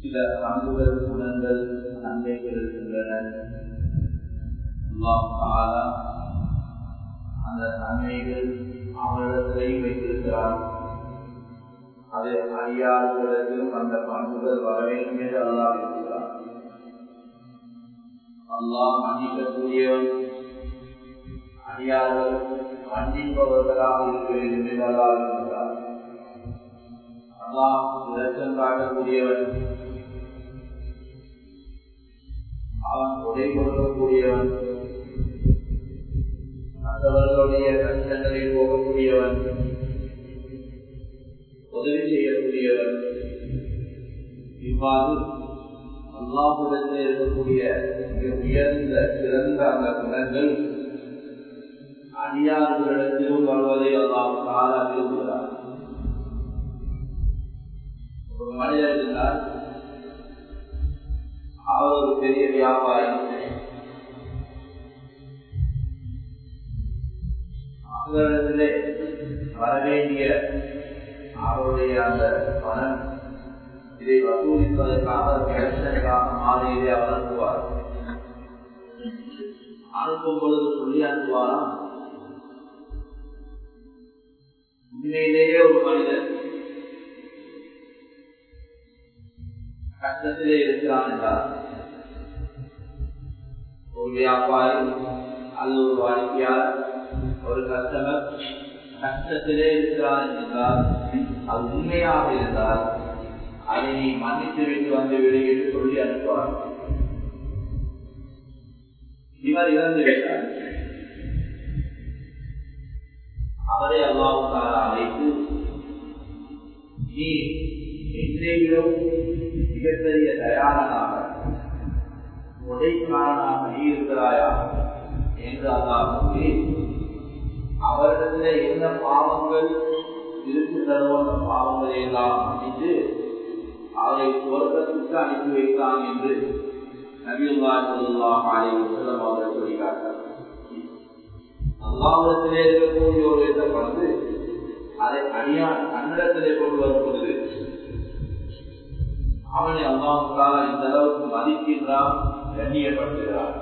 சில பண்புகள் குணங்கள் நன்மைகள் இருக்கின்றன. அந்த நன்மைகள் அவரிடத்திலையும் வைத்திருக்கிறார் அது அறியாத அறியாதவர்களுக்கும் அந்த பண்புகள் வர வேண்டும் என்று அல்லாஹ் இருக்கிறார் அல்லாஹ் மன்னிக்கக்கூடியவன் அறியாதவர் மன்னிப்பவர்களாக இருக்க வேண்டும் என்று அல்லாஹ் இருக்கிறார் அல்லாஹ் இலக்கம் காட்டக்கூடியவன் அவன் உடை கொடுக்கக்கூடியவன் மற்றவர்களுடைய கஷ்டங்களில் போகக்கூடியவன் உதவி செய்யக்கூடியவர். இவ்வாறு அல்லாஹுடத்தில் இருக்கக்கூடிய மிக உயர்ந்த சிறந்த அந்த குணங்கள் அடியார்களிடத்திலும் வருவதை அல்லாஹ் காலா விரும்புகிறார் ஒரு மனிதர் இருந்தார் அவர் ஒரு பெரிய வியாபாரி அவரிடத்திலே வரவேண்டிய அவருடைய அந்த பணம் இதை வசூலிப்பதற்காக கேஷனுக்காக மாலையிலே அவர் அனுப்புவார். அனுப்பும் பொழுது சொல்லி அனுப்புவாராம். உண்மையிலேயே ஒரு மனிதர் கஷ்டத்திலே இருக்கிறான் என்றார். ஒரு வியாபாரி அல்லது ஒரு வாடிக்கையாளர் ஒரு கஸ்டமர் கஷ்டத்திலே இருக்கிறான் என்றால் அது உண்மையாக இருந்தால் அதை நீ மன்னித்து விட்டு வந்து என்று சொல்லி அனுப்புவார் இவர் இறந்து விட்டார். அவரை அல்லாவுக்காக அழைத்து நீ இன்றையிலும் மிகப்பெரிய தயாரனாக உடைக்காரனாக நீ இருக்கிறாயா? என்று அல்லாஹ் கூறி அவரிடத்தில் என்ன பாவங்கள் இருக்கின்றனோ அந்த பாவங்களை எல்லாம் மன்னித்து அவரை சொர்க்கத்துக்கு அனுப்பி வைத்தான் என்று அவர்கள் அல்லாவிடத்திலே இருக்கக்கூடிய ஒரு இதை வந்து அதை அடியான் தன்னிடத்திலே கொண்டு வரும் அவனை அல்லாவுக்காக இந்த அளவுக்கு மதிக்கின்றான் கண்ணியப்படுத்துகிறான்.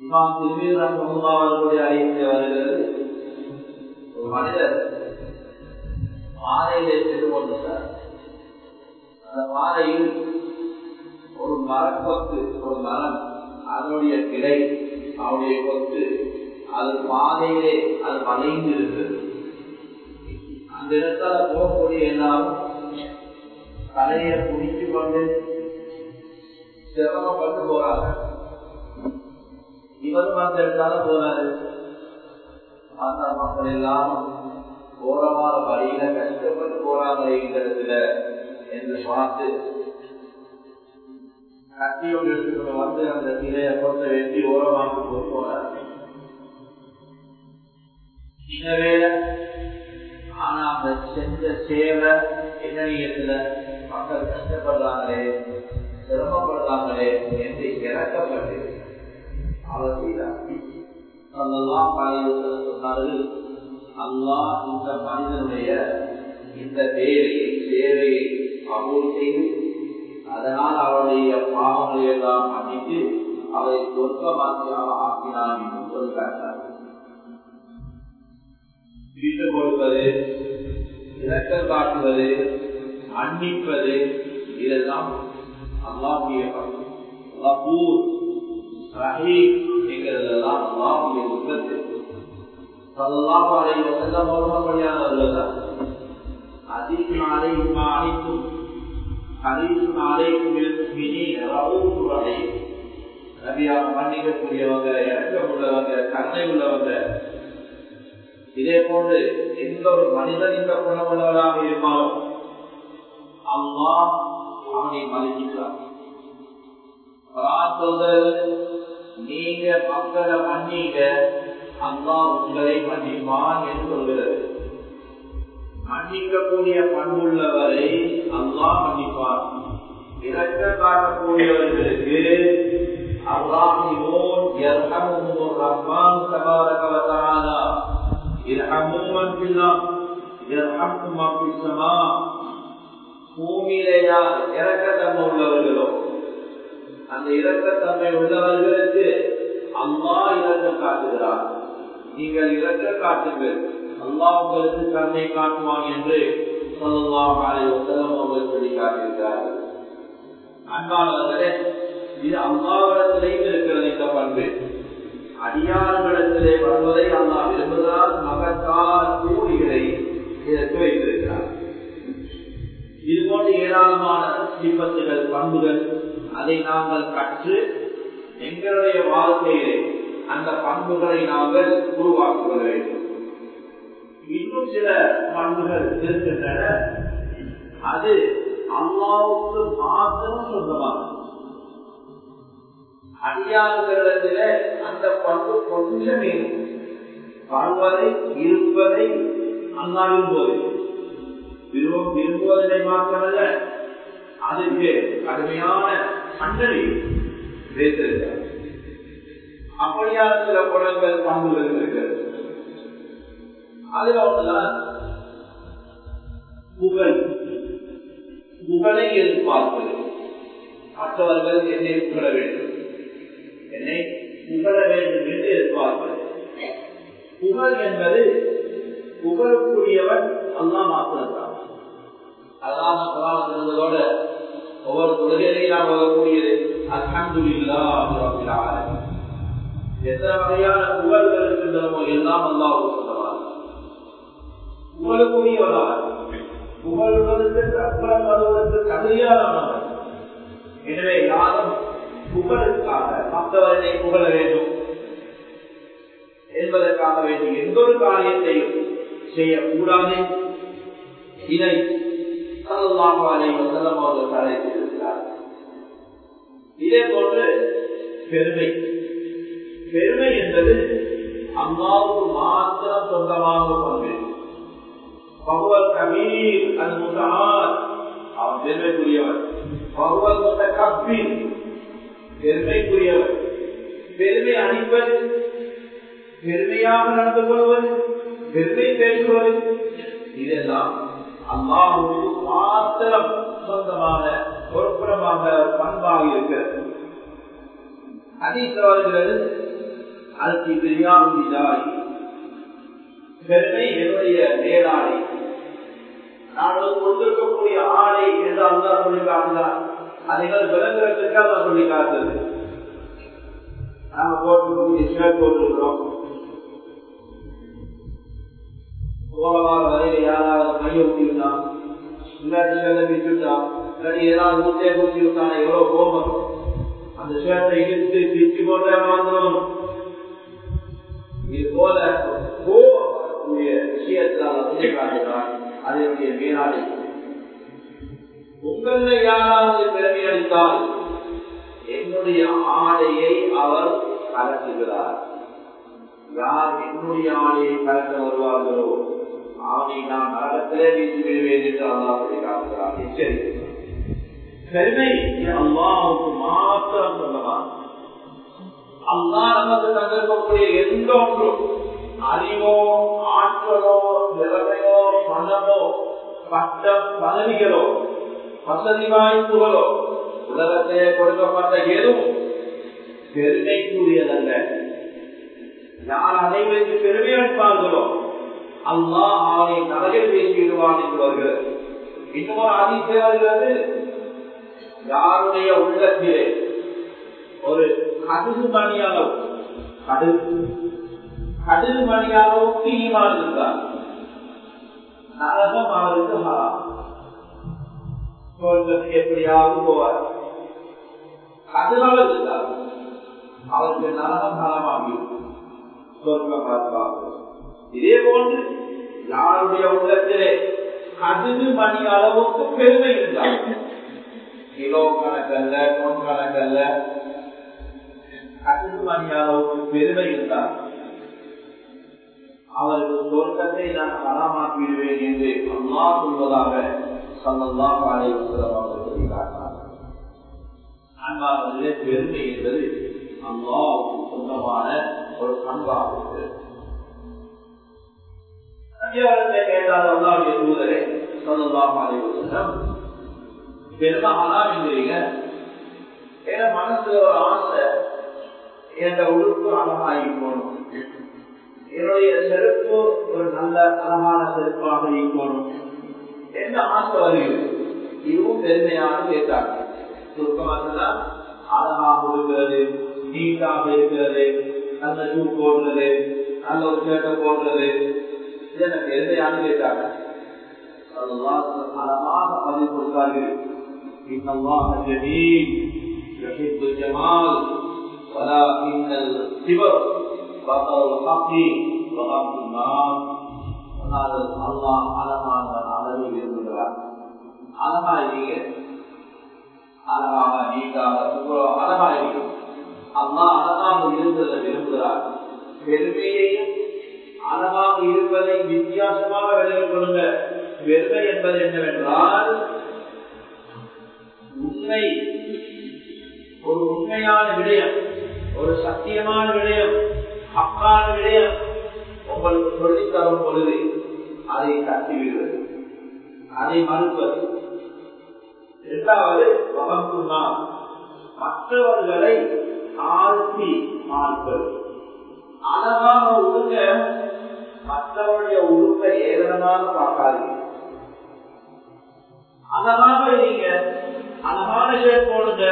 இமாம் திருமீர் அவர்களுடைய அறிவித்து வருகிறது. ஒரு மனிதர் பாறையிலே சென்று அந்த பாறையில் ஒரு மரக்கொத்து ஒரு மரம் அதனுடைய கிளை அவனுடைய கொத்து அது பாதையிலே அது வளைந்து இருக்கிறது அந்த இடத்துல போகக்கூடிய எல்லாரும் தலையை குடித்து கொண்டு சிரமப்பட்டு போறாங்க. இவரும் அந்த இடத்தால போறாரு அந்த மக்கள் எல்லாம் ஓரமான வழியில கஷ்டப்பட்டு போறாங்களே என்று பார்த்து கத்தியோடு வந்து அந்த சிலையை கொத்த வேண்டி ஓரமாக போய் ஆனா அந்த செஞ்ச சேவை என்ன மக்கள் கஷ்டப்படுறாங்களே சிரமப்படுறாங்களே என்று இறக்கப்பட்டு அவர் செய்தார். அதெல்லாம் சொன்னார்கள். அல்லாஹ் இந்த மனிதனுடைய இந்த வேலையை சேவையை செய்து அதனால் அவருடைய பாவங்களை எல்லாம் மன்னித்து அவரை சொர்க்கமாக்கியாக ஆக்கினான் என்று சொல்கிறார் வீட்டு கொடுப்பது இலக்கம் காட்டுவது மன்னிப்பது இதெல்லாம் அல்லாவுடைய அல்லாபூர் ரஹீம் என்கிறதெல்லாம் அல்லாவுடைய உற்பத்தி சல்லாஹ் அலைஹி வஸல்லம் அதிகம் அலைஹிம் அனைத்தும் ஹரீசும் அலைஹிம் முஃமினீன் ரவுஃபுர் ரஹீம் நபியாக மன்னிக்கக்கூடியவங்க இறக்கம் உள்ளவங்க கருணை உள்ளவங்க இதே போன்று எந்த ஒரு மனிதன் இந்த குணமுள்ளவராக இருந்தாலும் அம்மா அவனை மதிக்கிறார் சொல்றது நீங்க மக்களை மன்னிங்க அம்மா உங்களை மன்னிப்பான் என்று சொல்கிறது. மன்னிக்கக்கூடிய பண்புள்ளவரை அல்லா மன்னிப்பான். இறக்க காட்டக்கூடியவர்களுக்கு அல்லாஹிமோன் யர்ஹமுஹுர் ரஹ்மான் தபாரக வ தஆலா இர்ஹமு மன் ஃபில் அர்த் யர்ஹம்கும் மன் ஃபிஸ் ஸமா பூமியிலே இறக்கத்தன்மை உள்ளவர்களோ அந்த இறக்கத்தன்மை உள்ளவர்களுக்கு அம்மா இறக்க காட்டுகிறார். நீங்கள் இறக்க காட்டுங்கள். அல்லாஹ் உங்களுக்கு தன்னை காட்டுவான் என்று சொல்லலாம் அவர்கள் சொல்லி காட்டியிருக்கிறார்கள் அன்பானவர்களே இது அல்லாவிடத்திலேயும் இருக்கிறது இந்த பண்பு. அடியார்களிடத்திலே வருவதை அல்லா விரும்புகிறார் மகத்தால் கூலிகளை இதற்கு வைத்திருக்கிறார். இது போன்ற ஏராளமான சிப்பத்துகள் பண்புகள் அதை நாங்கள் கற்று எங்களுடைய வாழ்க்கையிலே அந்த பண்புகளை நாங்கள் உருவாக்குவ வேண்டும். இன்னும் சில பண்புகள் இருக்கின்றன. அது அல்லாவுக்கு மாத்திரம் சொந்தமாகும் அடியாளர்களிடத்தில அந்த பண்பு கொஞ்சமே வாழ்வதை இருப்பதை அல்லா போது. விரும்பும் விரும்புவதை மாத்திரமல்ல அதுக்கு கடுமையான தண்டனை வைத்திருக்கிறார் அப்படியான சில குணங்கள் பண்புகள் இருக்கிறது அதுல ஒன்றுதான் புகழ். புகழை எதிர்பார்ப்பது. மற்றவர்கள் என்னை புகழ வேண்டும். என்னை புகழ வேண்டும் என்று எதிர்பார்ப்பது. புகழ் என்பது புகழக்கூடியவன் அல்லா மாத்திரத்தான் அல்லாம சொல்லாம ஒவ்வொரு தொழுகையிலையும் நாம் வரக்கூடியது அல்ஹம்துலில்லா எத்தனை வகையான புகழ்கள் இருக்கின்றனோ எல்லாம் அல்லாவுக்கு சொந்தமாக புகழக்கூடியவராக புகழ்வதற்கு அப்புறம் வருவதற்கு தகுதியானவன் எனவே யாரும் புகழுக்காக மற்றவர்களை புகழ வேண்டும் என்பதற்காக வேண்டிய எந்த ஒரு காரியத்தையும் செய்யக்கூடாது. இதை சல்லாஹாலை வசலம் அவர்கள் தடை இதே போன்று பெருமை. பெருமை என்பது அம்மாவுக்கு மாத்திரம் சொந்தமாக பங்கு. பகவல் கபீர் அது முத்தார் அவன் பெருமைக்குரியவன் பகவல் முத்த பெருமைக்குரியவன் பெருமை அணிப்பது பெருமையாக நடந்து கொள்வது பெருமை பேசுவது இதெல்லாம் அல்லாஹுக்கு மாத்திரம் சொந்தமான பொறுப்புறமாக பண்பாக இருக்கிறது அதிக வருகிறது அதுக்கு தெரியாமல் பெருமை என்னுடைய மேலாடை. நாங்கள் கொண்டிருக்கக்கூடிய ஆடை என்று தான் சொல்லி காட்டினார். அதைகள் விளங்குறதுக்காக அல்லா சொல்லி காட்டுறது நாங்க போட்டுக்கூடிய ஷர்ட் போட்டுருக்கிறோம். வரையில யாராவது கையை ஊட்டிவிட்டான் இல்லாட்டி ஷர்ட்டை பிச்சுட்டான் இல்லாட்டி ஏதாவது ஊட்டே ஊட்டி எவ்வளவு கோபம்? அந்த ஷர்ட்டை இழுத்து பிச்சு போட்டே இது போல விஷயத்தால் அதனுடைய மேலாளி உங்கள யாராவது பிறவி அளித்தால் என்னுடைய ஆடையை அவர் கலக்குகிறார் யார் என்னுடைய ஆணையை கலக்க வருவார்களோ அவனை நான் நரகத்திலே வீசி விடுவேன் என்று அல்லா காட்டுகிறார் எச்சரிக்கிறார் பெருமை அல்லாவுக்கு மாத்திரம் சொல்லலாம் அல்லா நமக்கு தந்திருக்கக்கூடிய எந்த ஒன்றும் அறிவோ ஆற்றலோ நிலைமையோ மனமோ பட்ட பதவிகளோ வசதி வாய்ப்புகளோ உலகத்திலே கொடுக்கப்பட்ட எதுவும் பெருமைக்குரியதல்ல. யார் அதை வைத்து பெருமை அளிப்பார்களோ? அல்லா அவனை நரகில் பேசிவிடுவான் என்பவர்கள். இன்னொரு இன்னும் யாருடைய உள்ளத்தில் ஒரு கடுகு மணி அளவு கடுகு கடுகு மணி அளவுக்கு ஈமான் இருந்தார் நரகம் அவருக்கு ஹராம். எப்படியாவது போவார். கடுகளவு இருந்தார் அவருக்கு நரகம் ஹராமாகி இதே போன்று யாருடைய உள்ளத்திலே கடுகு மணி அளவுக்கு பெருமை இருந்தார் கிலோ கணக்கல்ல பொன் கணக்கல்ல கடுகு மணி அளவுக்கு பெருமை இருந்தார் அவருக்கு சொர்க்கத்தை நான் பலமாக்கிடுவேன் என்று அம்மா சொல்வதாக சல்லல்லாஹு அலைஹி அவர்கள் சொல்லி காட்டினார் பெருமை என்பது அம்மாவுக்கு சொந்தமான ஒரு பண்பாக மனசுல ஒரு ஆசை என்ற உறுப்பு அழகாகி போகணும்? என்னுடைய செருப்பு ஒரு நல்ல அழகான செருப்பாக இருக்கணும் என்ன ஆசை வருகிறது? இதுவும் பெருமையான கேட்டாங்க சுருக்கமாக அழகாக இருக்கிறது நீட்டாக இருக்கிறது. நல்ல ஷூ போடுறது நல்ல ஒரு ஷர்ட்டை போடுறது இது எனக்கு பெருமையான கேட்டாங்க அழகாக பதில் கொடுத்தார்கள் إن الله جميل يحب الجمال ولكن الكبر بطل الحق وغمط الناس அல்லாஹ் அழகான அளவு விரும்புகிறார் அழகா இருங்க அழகாக நீட்டாக அழகா இருக்கும் அல்லாஹ் அழகாக இருந்ததை விரும்புகிறார். பெருமையையும் அழகாக இருப்பதை வித்தியாசமாக விலகிக் கொள்ளுங்க. பெருமை என்பது என்னவென்றால் உண்மை ஒரு உண்மையான விடயம் ஒரு சத்தியமான விடயம் அக்கான விடயம் உங்களுக்கு சொல்லித் தரும் பொழுது அதை தட்டிவிடுவது அதை மறுப்பது. இரண்டாவது வகங்குனா மற்றவர்களை தாழ்த்தி பார்ப்பது அழகாக உடுங்க மற்றவருடைய உடுப்பை ஏதனமாக பார்க்காதீங்க அழகாக நீங்க அழகான ஷேட் போடுங்க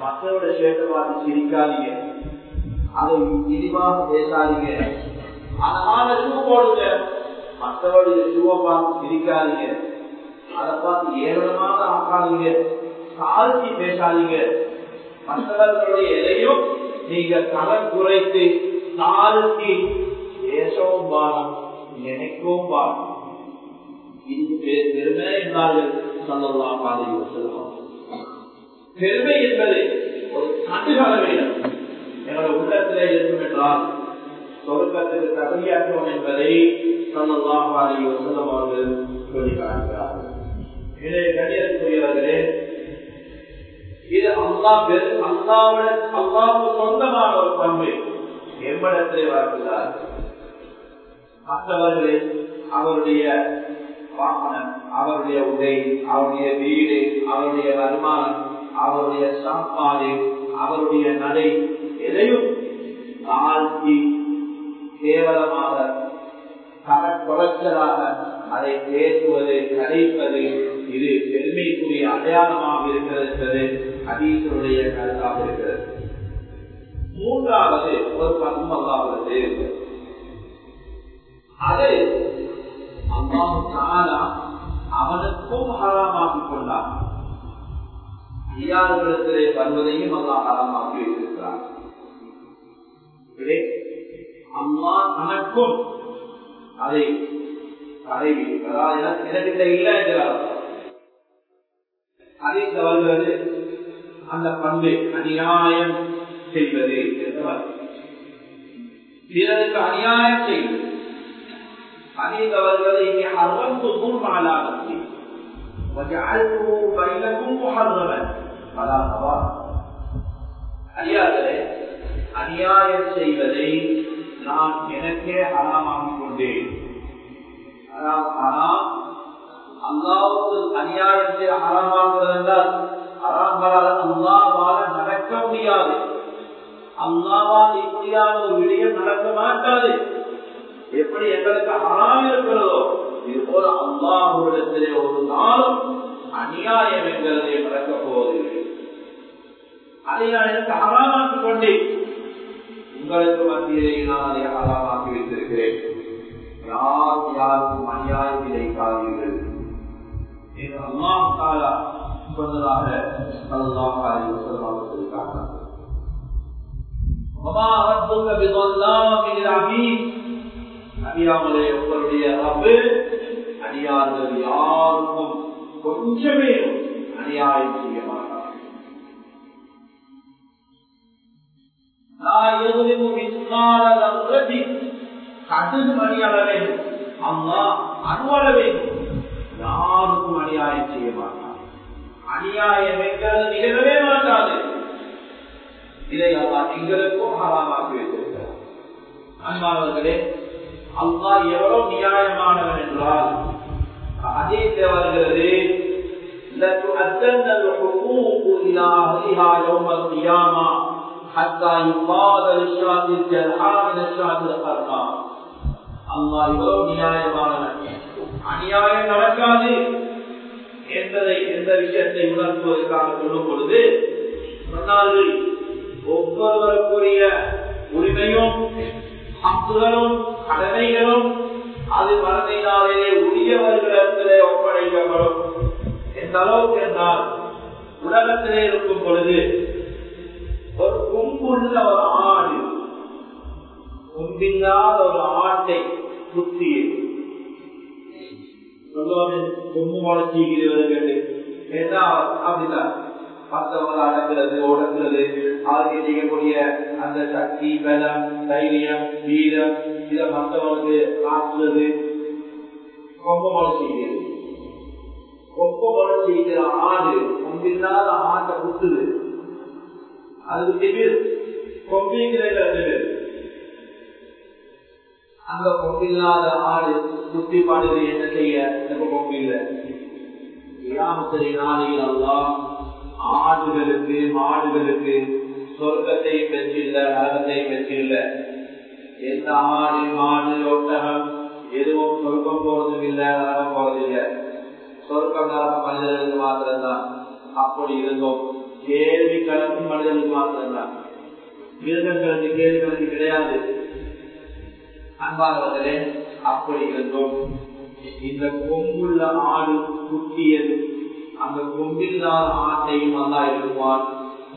மற்றவருடைய ஷேட்டை பார்த்து சிரிக்காதீங்க. அதை இழிவாக பேசாதீங்க. அழகான ஷூ போடுங்க மற்றவருடைய ஷூவை பார்த்து சிரிக்காதீங்க. அதை பார்த்து ஏளனமாக ஆக்காதீங்க. தாழ்த்தி பேசாதீங்க. மற்றவர்களுடைய எதையும் நீங்க தலை குறைத்து தாழ்த்தி பேசவும் பாடம் நினைக்கவும் பாடம் பெருமை என்றார்கள் சொல்லலாம் பாதையை செல்வோம் பெருமை என்பது ஒரு கண்டுகால வேண்டும் என்னோட உள்ளத்திலே இருக்கும் என்றால் சொர்க்கத்துக்கு தகுதியாக்குவோம் என்பதை சொல்லலாம் பாதையை செல்லும் அவர்கள் சொல்லி காண்கிறார்கள் இதை கண்ணியத்துக்குரியவர்களே இது அல்லா பெரு அல்லாவுடன் அல்லாவுக்கு சொந்தமான ஒரு பண்பு. எம்மிடத்திலே வரக்கூடாது மற்றவர்களே அவருடைய வாகனம் அவருடைய உடை அவருடைய வீடு அவருடைய வருமானம் அவருடைய சாப்பாடு அவருடைய நடை எதையும் தாழ்த்தி கேவலமாக குறைச்சலாக அதை பேசுவது கதைப்பது இது பெருமைக்குரிய அடையாளமாக இருக்கிறது என்பது அதீசருடைய கருத்தாக இருக்கிறது. மூன்றாவது ஒரு பண்பு அது அல்லாஹு தானா அவனுக்கும் ஹராமாக்கிக் கொண்டான். அடியார்களிடத்திலே வருவதையும் அல்லா ஹராமாக்கி வைத்திருக்கிறார் அம்மா தனக்கும் அதை தடவி அதாவது எனக்கு இல்லை என்கிறார் அதில் வருகிறது அந்த பண்பு அநியாயம் செய்வது என்றார் பிறருக்கு அநியாயம் செய்வது. அதில் வருவது இங்கே அறுபம் தொண்ணூறு மாலாபத்தி அநியாயம் செய்வதை நான் எனக்கே அறமாக்கிக் கொண்டேன். அதான் அல்லாவுக்கு அநியாயம் செய்ய ஹராமாக்குவது என்றால் அல்லாவால நடக்க முடியாது. அல்லாவால் இப்படியான ஒரு விடயம் நடக்க மாட்டாது. எப்படி எங்களுக்கு ஹராம் இருக்கிறதோ இது போல அல்லாஹுடத்திலே ஒரு நாளும் அநியாயம் என்கிறதை நடக்க போவதில்லை. அதை நான் எனக்கு ஹராமாக்கிக் கொண்டேன் உங்களுக்கு மத்தியிலே நான் அதை ஹராமாக்கி வைத்திருக்கிறேன். யார் யாருக்கும் அநியாயம் இழைக்காதீர்கள் என்று அல்லாஹ் தாலா சொன்னதாக அல்லாஹ் சொல்லியிருக்காங்க அடியாமலே உங்களுடைய ரப்பு அடியார்கள் யாருக்கும் கொஞ்சமே அநியாயம் செய்ய மாட்டார். நான் எதுவும் கடும் அணியாளவே அம்மா அணுவளவே யாருக்கும் அநியாயம் செய்ய மாட்டார் அநியாயம் எங்கிறது நிகழவே மாட்டாது இதை அல்லா எங்களுக்கும் ஹராமாக்கி வைத்திருக்கிறார் அன்பானவர்களே அல்லா எவ்வளவு நியாயமானவன் என்றால் அதே வருகிறது لتؤدن الحقوق إلى أهلها يوم القيامة حتى يقال للشاة الجرحى من الشاة القرناء الله இவ்வளவு நியாயமானவன் அநியாயம் நடக்காது என்பதை எந்த விஷயத்தை உணர்த்துவதற்காக சொல்லும் பொழுது சொன்னார்கள் ஒவ்வொருவருக்குரிய உரிமையும் அப்புகளும் கடமைகளும் அது மனதினாலே உரியவர்களிடத்திலே ஒப்படைக்கப்படும் எந்த அளவுக்கு என்றால் உலகத்திலே இருக்கும் பொழுது ஒரு கும்புள்ள ஒரு ஆடு கும்பில்லாத ஒரு ஆட்டை குத்தி சொல்லுவாங்க கொம்பு முளைச்சிக்கிறவர்கள் ஏன்னா அப்படிதான் மற்றவங்க அடங்குறது உடங்குறது அதுக்கு செய்யக்கூடிய அந்த சக்தி பலம் தைரியம் வீரம் இதை மற்றவங்களுக்கு ஆற்றுறது ரொம்ப மழை செய்கிறது ரொம்ப மழை செய்கிற ஆடு கொம்பில்லாத ஆட்டை குத்துது அது திமிர் கொம்பிங்கிறது அந்த கொம்பில்லாத ஆடு குத்தி பாடுது என்ன செய்ய? நம்ம கொம்பில்ல கிராமத்திலே நாளையில் எல்லாம் ஆடுகளுக்கு மாடுகளுக்கு சொர்க்கத்தையும் பெற்றில்ல நரகத்தையும் பெற்றில்ல எந்த ஆடு மாடு ஒட்டகம் எதுவும் சொர்க்கம் போறதும் இல்லை நரகம் போறதில்லை சொர்க்கம் நரகம் மனிதர்களுக்கு மாத்திரம்தான். அப்படி இருந்தோம். கேள்வி கலந்து மனிதர்களுக்கு மாத்திரம்தான். மிருகங்களுக்கு கேள்வி கலந்து கிடையாது. அன்பானவர்களே அப்படி இருந்தோம். இந்த கொம்புள்ள ஆடு குட்டியது. அந்த கொம்பில்லாத ஆட்டையும் அல்லா இருப்பான்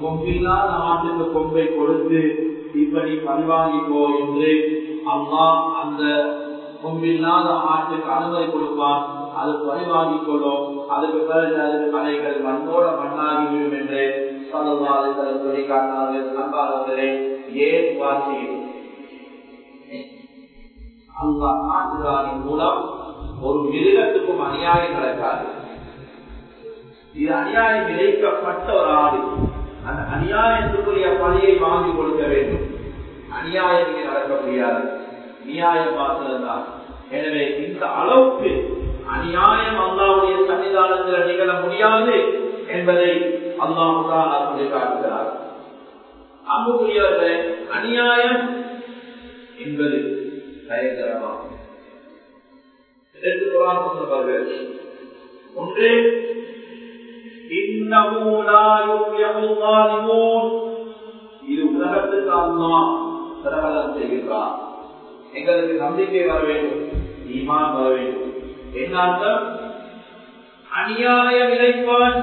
கொம்பில்லாத ஆட்டுக்கு கொம்பை கொடுத்து இப்படி பரிவாங்கிக்கோ என்று அம்மா அந்த கொம்பில்லாத ஆட்டுக்கு அனுமதி கொடுப்பான். அது பரிவாங்கிக் கொள்ளும் அதுக்கு பிறகு அது கலைகள் மண்ணோட மண்ணாகிவிடும் என்று சொல்லவாறு சொல்லி காட்டினார்கள் நம்பாதவர்களே ஏன் வாசியும் அல்லா ஆண்டுகளின் மூலம் ஒரு மிருகத்துக்கும் அநியாயம் நடக்காது. இது அநியாயம் இழைக்கப்பட்ட ஒரு ஆடு. அந்த அநியாயத்துக்குரிய பணியை வாங்கி கொடுக்க வேண்டும். அநியாயம் இங்கே நடக்க முடியாது. நியாயம் பார்த்ததுதான் எனவே இந்த அளவுக்கு அநியாயம் அல்லாவுடைய சன்னிதானத்தில் நிகழ முடியாது என்பதை அல்லாவுதான் சொல்லி காட்டுகிறார். அன்புக்குரியவர்களே அநியாயம் என்பது பயங்கரமாகும். இதற்கு குரான் சொல்வார்கள் ஒன்று இது உலகத்துக்கு அம்மா பிரகலம் செய்கிறார் எங்களுக்கு நம்பிக்கை வர வேண்டும் ஈமான் வர வேண்டும். என்ன அர்த்தம்? அநியாயம் இழைப்பான்.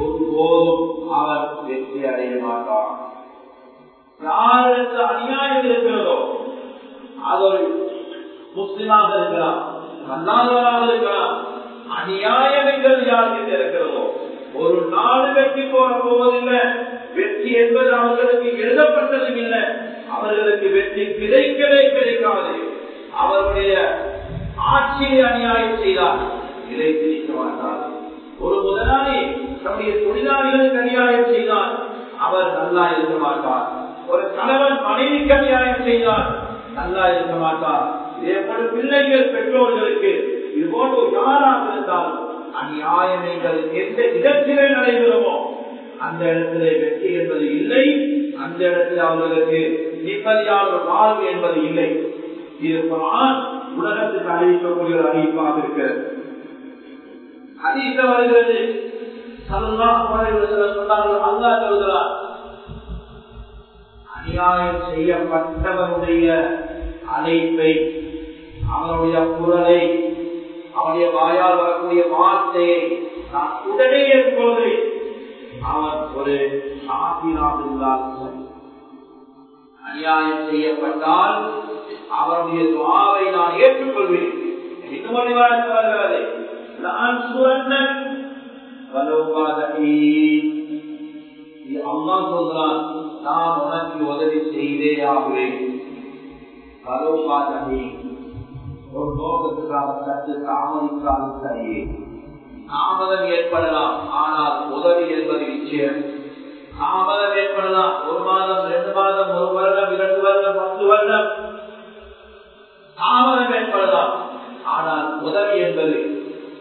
ஒருபோதும் அவர் வெற்றி அடைய மாட்டார் யாருக்கு அநியாயம் இருக்கிறதோ அவர் முஸ்லிமாக இருக்கிறார் அல்லாதவராக இருக்கிறார் அநியாயங்கள் யாருக்கு இருக்கிறதோ ஒரு நாடு வெற்றி போற போவதில்லை வெற்றி என்பது அவர்களுக்கு எழுதப்பட்டதும் இல்லை அவர்களுக்கு வெற்றி கிடைக்கவே கிடைக்காது. அவருடைய ஆட்சியை அநியாயம் செய்தார். இதை திணிக்க மாட்டார். ஒரு முதலாளி தம்முடைய தொழிலாளிகளுக்கு அநியாயம் செய்தார். அவர் நல்லா இருக்க மாட்டார். ஒரு கணவன் மனைவிக்கு அநியாயம் செய்தார். நல்லா இருக்க மாட்டார். இதே போல பிள்ளைகள் பெற்றோர்களுக்கு இது போன்று யாராக இருந்தாலும் அநியாயம் எந்த இடத்திலே நடைபெறுமோ அந்த இடத்திலே வெற்றி என்பது இல்லை. அந்த இடத்தில் அவர்களுக்கு நிம்மதியான வாழ்வு என்பது இல்லை. இது உலகத்துக்கு அறிவிக்கக்கூடிய ஒரு அறிவிப்பாக இருக்கிறது. அதிக வருகிறது. சொன்னார்கள் அல்லா சொல்கிறார் அநியாயம் செய்யப்பட்டவருடைய அழைப்பை அவனுடைய குரலை அவனுடைய வாயால் வரக்கூடிய வார்த்தையை நான் உடனே ஏற்படுகிறேன் அவன் ஒரு அநியாயம் செய்யப்பட்டால் அவருடைய துவாவை நான் ஏற்றுக்கொள்வேன். வருகிறது நான் சுவர்ணன் அம்மா சொல்றான். நான் உனக்கு உதவி செய்தே ஆகுவேன். கலோபாதகி ஒரு நோக்கத்துக்காக சற்று தாமதித்தாலும் சரியே. தாமதம் ஏற்படலாம். ஆனால் உதவி என்பது நிச்சயம். தாமதம் ஏற்படலாம். ஒரு மாதம் ரெண்டு மாதம் ஒரு வருடம் இரண்டு வருடம் பத்து வருடம் தாமதம் ஏற்படலாம் ஆனால் உதவி என்பது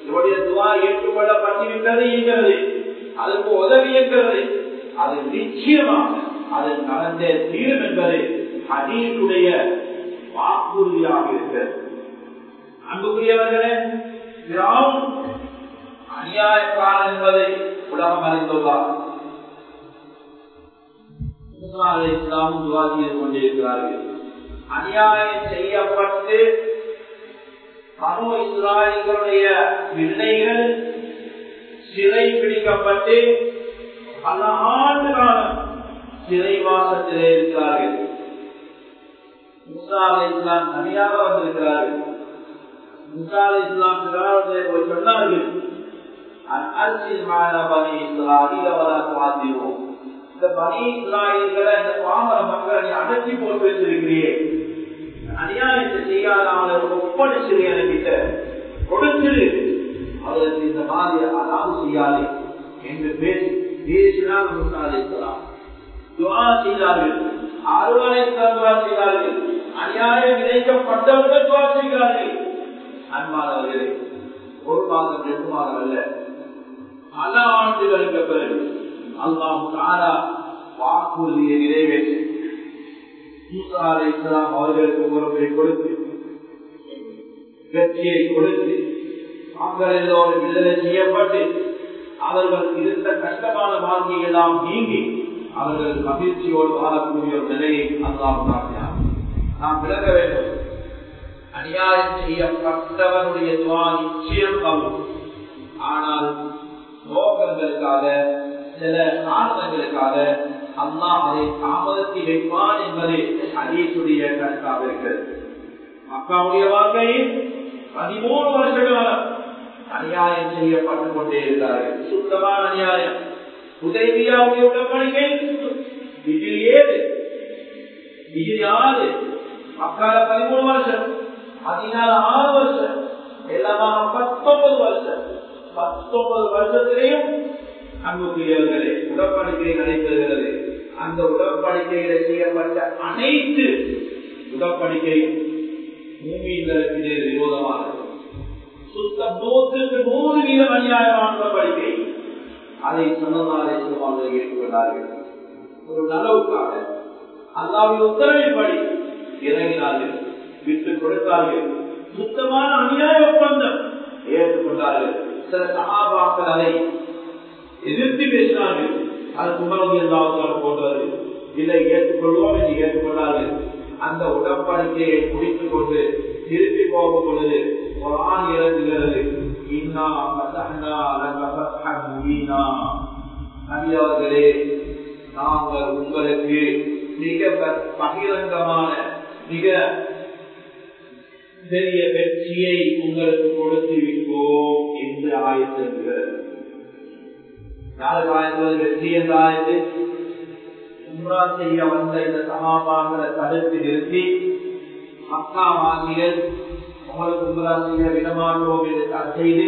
இவருடைய துவா ஏற்றுக்கொள்ளப்பட்டிருக்கிறது என்கிறது அதுக்கு உதவி என்கிறது அது நிச்சயமாக அது நடந்தே தீரும் என்பதை ஹதீசுடைய அலை தனியாக வந்திருக்கிறார்கள் முசா இஸ்லாம் போய் சொன்னார்கள் இந்த பணி இஸ்ராயல்களை இந்த பாமர மக்களை நீ அடக்கி போட்டு வச்சிருக்கிறீர்கள் அநியாயத்தை செய்யாத அவங்களுக்கு ஒப்படைச்சிரு என்கிட்ட கொடுத்துரு. அவர்களுக்கு இந்த மாதிரி அதாவது செய்யாது என்று பேசி பேசினால் முன்னாலேலாம் துவா செய்தார்கள். அறுவலை செய்தார்கள். அநியாயம் இணைக்கப்பட்டவர்கள் துவாசிக்கிறார்கள். அன்பானவர்களே ஒரு மாதம் ரெண்டு மாதம் அல்ல பல ஆண்டுகளுக்கு பிறகு அல்லாஹ் தாரா வாக்குறுதியை நிறைவேற்றி இஸ்லாம் அவர்களுக்கு உறவை கொடுத்து வெற்றியை கொடுத்து மக்கள் எல்லோரும் விடுதலை செய்யப்பட்டு அவர்கள் இருந்த கஷ்டமான வாழ்க்கையெல்லாம் நீங்கி அவர்கள் மகிழ்ச்சியோடு வாழக்கூடிய நிலையை அல்லாஹ் காட்டினார் நாம் விலக வேண்டும். அநியாயம் செய்யப்பட்டவனுடைய துவா நிச்சயம் ஆகும் ஆனால் நோக்கங்களுக்காக சில காரணங்களுக்காக அம்மா அதை தாமதத்தில் வைப்பான் என்பது அதீசுடைய கருத்தாக இருக்கிறது. அக்காவுடைய வாழ்க்கையில் பதிமூணு வருஷ காலம் அநியாயம் செய்யப்பட்டுக் கொண்டே இருந்தார்கள். சுத்தமான அநியாயம். உதவியாவுடைய உடன்படிக்கை விஜய் ஏழு விஜய் ஆறு மக்கால பதிமூணு வருஷம் அதனால ஆறு வருஷம் எல்லாமாக பத்தொன்பது வருஷம். பத்தொன்பது வருஷத்திலையும் அன்புக்குரியவர்களே உடற்படிக்கை நடைபெறுகிறது. அந்த உடற்படிக்கையில செய்யப்பட்ட அனைத்து உடற்படிக்கையும் பூமிகளுக்கு விரோதமானது சுத்தம் நூற்றுக்கு நூறு வீதம் அநியாயமான உடற்படிக்கை அதை சொன்னதாலே சொல்லுவாங்க ஏற்றுக்கொண்டார்கள். ஒரு நலவுக்காக அல்லாவின் உத்தரவின்படி இறங்கினார்கள் விட்டுக் கொடுத்தார்கள். சுத்தமான அநியாய ஒப்பந்தம். ஏற்றுக்கொண்டார்கள். சில சகாபாக்கள் அதை எதிர்த்து பேசினார்கள். அது குமரவி எல்லாவது போன்றது இதை ஏற்றுக்கொள்வோம் என்று ஏற்றுக்கொண்டார்கள். அந்த உடன்படிக்கையை முடித்துக் கொண்டு திருப்பி போகும் பொழுது குரான் இறங்குகிறது. இன்னா நாங்கள் உங்களுக்கு மிக பகிரங்கமான மிக பெரிய வெற்றியை உங்களுக்கு கொடுத்து விட்டோம் என்று ஆயத்திருக்கிறது வெற்றி என்ற ஆயத்து உம்ரா செய்ய வந்த இந்த சமாபாங்களை தடுத்து நிறுத்தி மக்கா வாசிகள் உங்களுக்கு உம்ரா செய்ய விடமாட்டோம் என்று தடை செய்து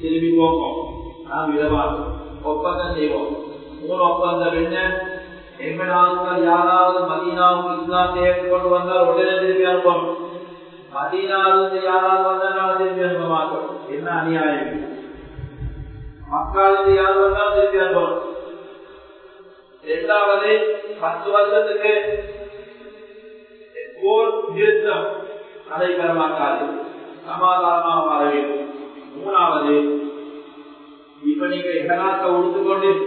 திரும்பி போவோம் நாம் விடமாட்டோம். ஒப்பந்தம் செய்வோம். மூணு ஒப்பந்தம் என்ன? எங்கனாவுக்கள் யாராவது இஸ்லாத்தை வந்தால் உடனே யாராவது வந்தால் அனுப்ப மாட்டோம் என்ன அநியாயம்? மக்களிருந்து யார் அனுப்பணும் இரண்டாவது பத்து வருஷத்துக்கு போர் நிறுத்தம். நடைபெற மாட்டாது சமாதானமாக வாழ வேண்டும். மூணாவது இப்ப நீங்க எகனாக்க உடுத்துக்கொண்டு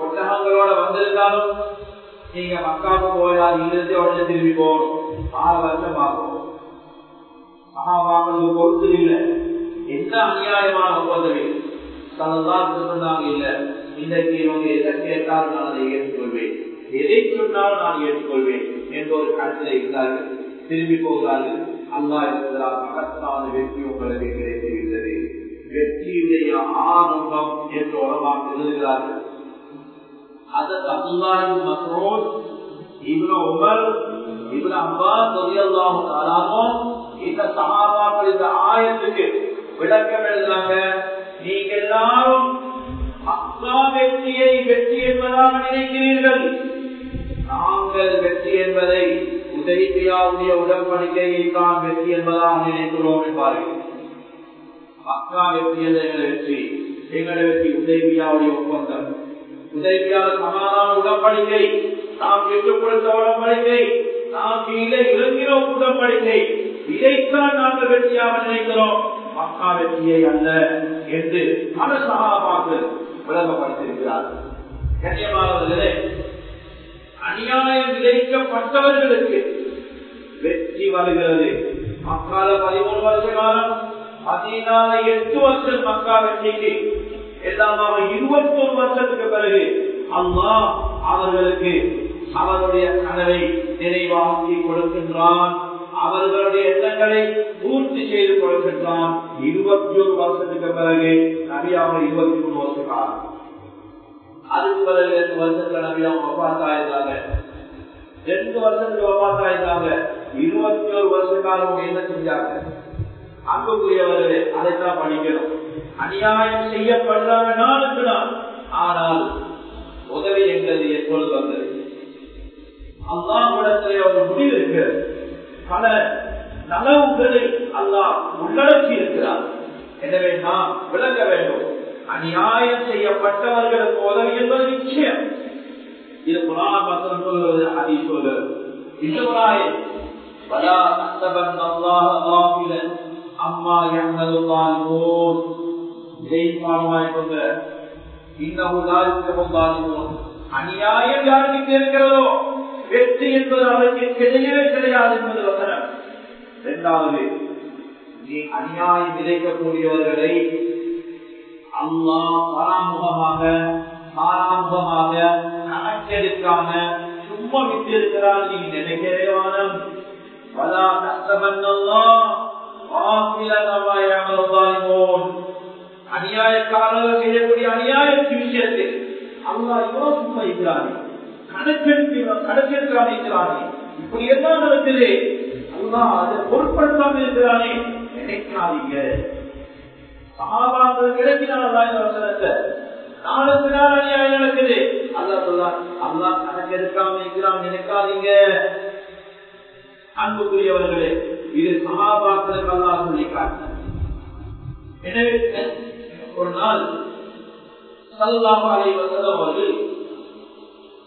ஒட்டகங்களோட வந்திருந்தாலும் நீங்க மக்காவுக்கு போயால் இருந்து உடனே திரும்பி போகணும். ஆறு வருஷம் ஆகும். மகாபாக்களுக்கு பொறுத்து இல்லை. எந்த அநியாயமான ஒப்பந்தம். தனதான் சொன்னாங்க இல்ல இன்றைக்கு இவங்க எதை கேட்டாலும் நான் அதை ஏற்றுக்கொள்வேன். எதை சொன்னாலும் நான் ஏற்றுக்கொள்வேன் என்ற ஒரு கருத்தில் இருந்தார்கள். திரும்பி போகிறார்கள். அல்லா இருக்கிறார் மகத்தான வெற்றி உங்களுக்கு கிடைத்துவிட்டது. வெற்றியுடைய ஆரம்பம் என்று உலமாக எழுதுகிறார்கள். அதற்கு அல்லாஹின் மக்ரோன் இவ்வளவு உமர் இவ்வளவு அப்பா தொழிலாகும் தாராமோ இந்த சகாபாக்கள் இந்த ஆயத்துக்கு விளக்கம் எழுதுறாங்க நீங்க எல்லாரும் அக்கா வெற்றியை வெற்றி என்பதாக நினைக்கிறீர்கள். நாங்கள் வெற்றி என்பதை உதவியாவுடைய உடன்படிக்கையை தான் வெற்றி என்பதாக நினைக்கிறோம் என்பார்கள். அக்கா வெற்றி எங்களை வெற்றி எங்களை வெற்றி உதவியாவுடைய ஒப்பந்தம். உதவியாத சமாதான உடன்படிக்கை. நாம் பெற்றுக் கொடுத்த உடன்படிக்கை. நாம் கீழே இறங்கிறோம் உடன்படிக்கை. இதைத்தான் நாங்கள் வெற்றியாக நினைக்கிறோம். மக்கா வெற்றியை அல்ல என்று பல சகாபாக்கள் விளங்கப்படுத்திருக்கிறார்கள் கண்ணியமானவர்களே அநியாயம் விதைக்கப்பட்டவர்களுக்கு வெற்றி வருகிறது. மக்கால பதிமூணு வருஷ காலம் பதினாலு எட்டு வருஷம் மக்கா வெற்றிக்கு எல்லாமாக இருபத்தி ஒரு வருஷத்துக்கு பிறகு அம்மா அவர்களுக்கு அவருடைய கனவை நிறைவாக்கி கொடுக்கின்றான். அவர்களுடைய எண்ணங்களை பூர்த்தி செய்து கொடுக்கின்றான். இருபத்தி ஒரு வருஷத்துக்கு பிறகு நபியாக இருபத்தி மூணு வருஷ காலம் அதுக்கு பிறகு ரெண்டு வருஷத்துல நபியாக ஒப்பாத்தாயிருந்தாங்க ரெண்டு வருஷத்துக்கு ஒப்பாத்தாயிருந்தாங்க இருபத்தி ஒரு வருஷ காலம் என்ன செஞ்சாங்க? அன்புக்குரியவர்களே அதைத்தான் படிக்கணும். அநியாயம் செய்யப்படுறாங்க நாளுக்கு நாள் ஆனால் உதவி என்கிறது எப்பொழுது வந்தது அல்லாஹிடத்திலே ஒரு முடிவு இருக்கிறது பல நலவுகளை அல்லாஹ் உள்ளடக்கி இருக்கிறார் எனவே நாம் விளங்க வேண்டும் அநியாயம் செய்யப்பட்டவர்களுக்கு உதவி என்பது நிச்சயம் இது குரான் வசனம் சொல்வது அதி சொல்கிறது இன்னும் ولا تحسبن الله غافلا عما يعمل الظالمون இதை பாடமாய் கொண்ட இன்னமும் அநியாயம் யாருக்கு இருக்கிறதோ வெற்றி என்பது அவருக்கு கிடையவே கிடையாது என்பது வசனம். இரண்டாவது நீ அநியாயம் விதைக்கக்கூடியவர்களை அல்லா பராமுகமாக பாராமுகமாக கணக்கெடுக்காம சும்மா விட்டிருக்கிறார் நீங்க நினைக்கவே வானம். வலா கஷ்டமன்னல்லா அநியாயக்காரர்கள் செய்யக்கூடிய அநியாயத்தின் விஷயத்தில் அல்லா யோசித்து இருக்கிறானே? கணக்கெடுத்து கணக்கெடுக்காம இருக்கிறானே? இப்படி எல்லாம் நடக்குது? அல்லா அதை பொருட்படுத்தாம இருக்கிறானே? நினைக்காதீங்க. சகாபாக்கள் கிடைக்கிறான் நாளுக்கு நாள் அநியாயம் நடக்குது. அல்லா சொல்லா அல்லா கணக்கெடுக்காம இருக்கிறான் நினைக்காதீங்க. அன்புக்குரியவர்களே இது சகாபாக்களுக்கு அல்லா சொல்லி எனவே ஒரு நாள் சல்லாஹ் அலை அவர்கள்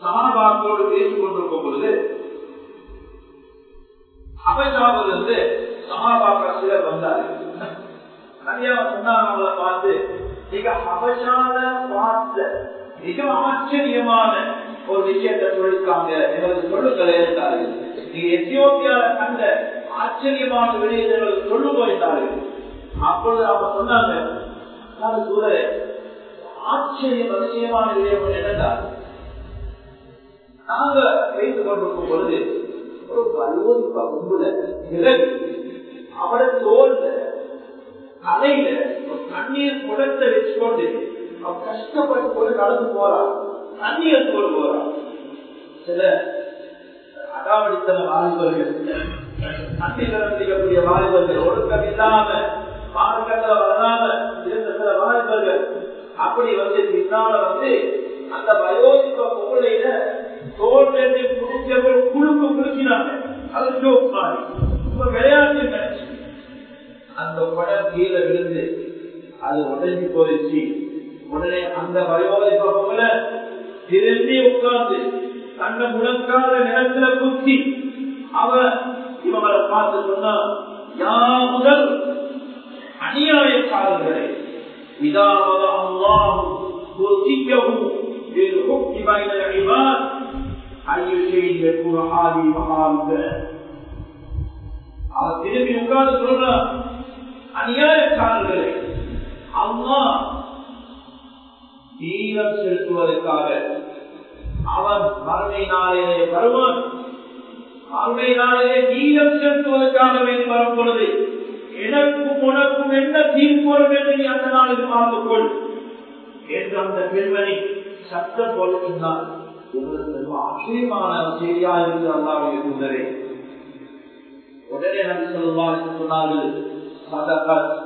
சகாபாக்களோடு பேசிக் கொண்டிருக்கும் பொழுது அபஜாவிலிருந்து சகாபாக்கள் சிலர் வந்தார்கள். நிறைய சொன்னாங்க பார்த்து மிக அபஜாத பார்த்த மிக ஆச்சரியமான ஒரு விஷயத்தை சொல்லிருக்காங்க எங்களுக்கு சொல்லுங்கள் இருந்தார்கள் நீங்க எத்தியோப்பியால கண்ட ஆச்சரியமான விடயங்களை சொல்லு போயிட்டார்கள் அப்பொழுது அவங்க சொன்னாங்க சூழலே ஆச்சரியம் அதிசயமான விடயம் என்னென்றால் நாங்க வைத்துக் கொண்டிருக்கும் பொழுது ஒரு பல்வோதிப்பா கும்புல விலகு அவட தோல்ல கலையில தண்ணீர் குடத்தை வச்சுக்கொண்டு அவன் கஷ்டப்பட்டு போய் நடந்து போறான் தண்ணீர் போட்டு போறான் சில அடாவடித்தன வாலிபர்கள் தண்ணி திறந்திக்கக்கூடிய வாலிபர்கள் ஒழுக்கம் இல்லாம மார்க்கத்துல வராம இருந்த சில வாலிபர்கள் அப்படி வந்து பின்னால வந்து அந்த வயோதிப்ப பொருளையில தோல்வி குடிச்சவர்கள் குழுக்கு குளிக்கிறாங்க அது ஜோக் மாதிரி. ரொம்ப விளையாட்டு நினைச்சு. அந்த உடல் கீழே விழுந்து அது உடஞ்சி போயிடுச்சு. உடனே அந்த வயோதிப்ப பொருள திரும்பி உட்கார்ந்து தன்னை முழங்காத நிலத்துல குத்தி அவ இவங்களை பார்த்து சொன்னா இதாவது அல்லாஹ் குர்த்திக்கவும் بالحكم بين العباد أي شيء يكون حالي محالك அவர் திரும்பி உட்கார்ந்து சொல்றார் அநியாயக்காரர்களே அம்மா தீரம் செலுத்துவதற்காக அவன் மறுமை நாளிலே வருவான் மறுமை நாளிலே தீரம் செலுத்துவதற்காக வேண்டி வரும் பொழுது எனக்கும் உனக்கும் என்ன தீர்ப்பு என்று நீ அந்த நாளில் பார்த்துக் கொள் என்று அந்த பெண்மணி சத்தம் போல ஆச்சரியமான செய்தியா இருந்து அல்லாவுடைய தூதரே உடனே நபி சொல்லுவார் சொன்னார்கள் சதகத்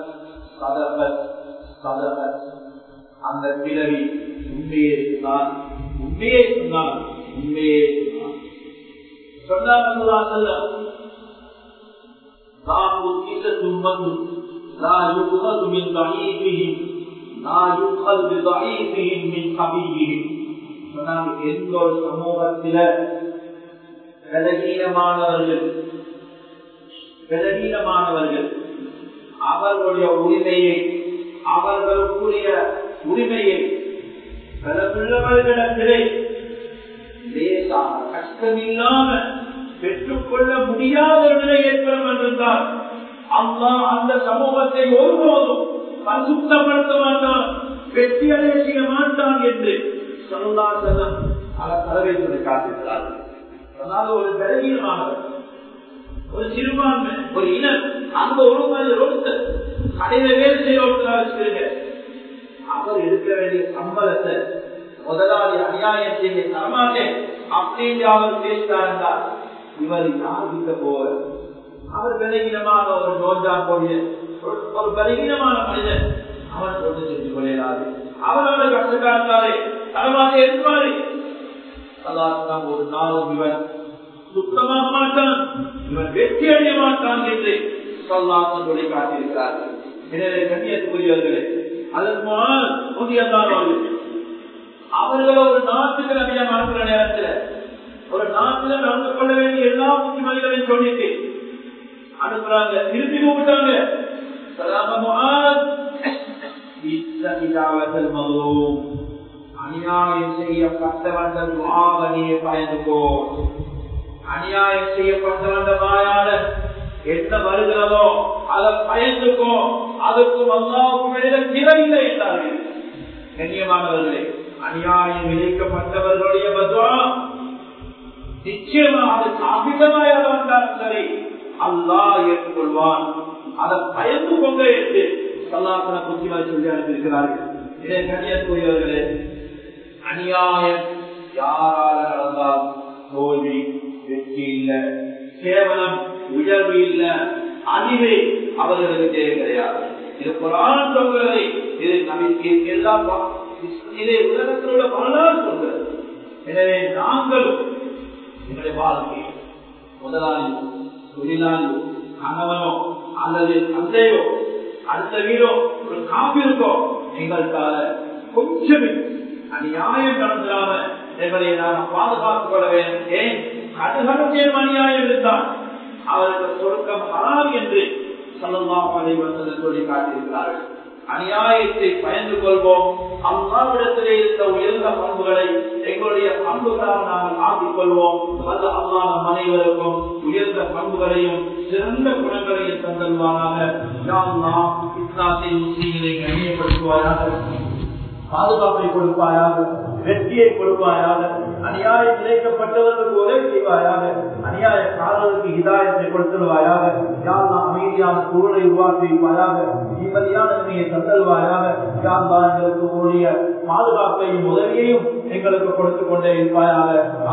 சதகத் சதகத். அந்த கிழவி உண்மையே சொன்னார். உண்மையே சொன்னார். உண்மையே சொன்னார். சொன்னார் நான் உத்திச துன்பந்து நான் யுகது மின் தனீபிஹிம் நான் யுகல் பிதஈபிஹிம் மின் கபியிஹிம் எந்த ஒரு சமூகத்தில பலகீனமானவர்கள் பலகீனமானவர்கள் அவர்களுடைய உரிமையை அவர்களுக்குரிய உரிமையை பலமுள்ளவர்களிடத்திலே லேசான பெற்றுக்கொள்ள முடியாத ஒரு நிலை ஏற்படும் என்றிருந்தால் அம்மா அந்த சமூகத்தை ஒருபோதும் அசுத்தப்படுத்த மாட்டான் வெற்றி அடைய செய்ய மாட்டான் என்று சொல்லாசனம் அவர் தலைவைத்துறை காட்டுகிறார்கள் அதாவது ஒரு பலகீனமானவர் ஒரு சிறுபான்மை ஒரு இனம் அந்த ஒரு மனிதர் ஒருத்தர் கடையில வேலை செய்ய ஒருத்தர் அவர் இருக்க வேண்டிய சம்பளத்தை முதலாளி அநியாயம் செய்ய தரமாட்டேன் அப்படின்னு அவர் பேசினார் பேசிட்டார் இவர் யாருக்கிட்ட போற அவர் பலகீனமான ஒரு நோஞ்சா போடிய ஒரு பலகீனமான மனிதன். அவர் ஒன்று செஞ்சு கொள்ளாது. அவனோட கஷ்டக்காரே தரமாக இருப்பாரு அதான் ஒரு நாளும் இவன் சுத்தமாக மாட்டான். இவன் வெற்றி அடைய மாட்டான் என்று சொல்லாமல் சொல்லி காட்டியிருக்கிறார்கள் எனவே கண்ணியத்துக்குரியவர்களே அதன் முன்னால் புதியதான் அவர்கள் ஒரு நாட்டுக்கு நபியா அனுப்புற நேரத்தில் ஒரு நாட்டில் நடந்து கொள்ள வேண்டிய எல்லா முக்கியமதிகளையும் சொல்லிட்டு அனுப்புறாங்க. திருப்பி கூப்பிட்டாங்க. அநியாயம் செய்யப்பட்டவர்கள் துவாவனியை பயந்துக்கோ அநியாயம் செய்யப்பட்டவந்த வாயால என்ன வருகிறதோ அதை பயந்துக்கோ அதுக்கும் அல்லாவுக்கும் இடையில திறவில்லை என்றார்கள். கண்ணியமானவர்களே அநியாயம் விளைக்கப்பட்டவர்களுடைய பத்வா நிச்சயமாக அது சாபிதமாயாக வந்தாலும் சரி அல்லா ஏற்றுக்கொள்வான். அதை பயந்து கொங்க என்று சல்லாசன புத்திமாய் சொல்லி அனுப்பியிருக்கிறார்கள். இதை கண்ணியக்கூடியவர்களே அநியாயம் யாரால நடந்தால் தோல்வி வெற்றி இல்ல. கேவலம் உயர்வு இல்ல. அறிவை அவர்களுக்கு தேவை கிடையாது. இது புராண சொல்கிறது இது நம்பிக்கை எல்லாம் இதை உலகத்தில் உள்ள வரலாறு சொல்கிறது. எனவே நாங்களும் எங்களுடைய வாழ்க்கை முதலாளி தொழிலாளியோ கணவனோ அல்லது தந்தையோ அடுத்த வீடோ ஒரு காப்பிருக்கோ எங்களுக்காக கொஞ்சம் அநியாயம் நடந்துடாம எங்களை நாம் பாதுகாத்துக் கொள்ள வேண்டும். ஏன்? கடுகளுக்கே அநியாயம் இருந்தால் அவருக்கு சொருக்கம் ஹராம் என்று சொல்லலாம் அனைவர்கள் சொல்லி காட்டியிருக்கிறார்கள். அநியாயத்தை பயந்து கொள்வோம். அல்லாவிடத்திலே இருந்த உயர்ந்த பண்புகளை எங்களுடைய பண்புகளாக நாங்கள் ஆக்கிக் கொள்வோம். அல்ல அல்லா நம் அனைவருக்கும் உயர்ந்த பண்புகளையும் சிறந்த குணங்களையும் தந்தல்வானாக இஸ்லாத்தை முஸ்லீம்களை கண்ணியப்படுத்துவாயாக பாதுகாப்பை கொடுப்பாயாக வெற்றியை கொடுப்பாயாக அநியாயம் இழைக்கப்பட்டவர்களுக்கு உதவி செய்வாயாக. அநியாயக்காரர்களுக்கு இதாயத்தை கொடுத்துருவாயாக யாரெல்லாம் அமைதியான சூழலை உருவாக்கி வைப்பாயாக நிம்மதியான நிலையை தந்தல்வாயாக யாரெல்லாம் எங்களுக்கு உடைய பாதுகாப்பையும் உதவியையும் எங்களுக்கு கொடுத்து கொண்டே இருப்பாயாக.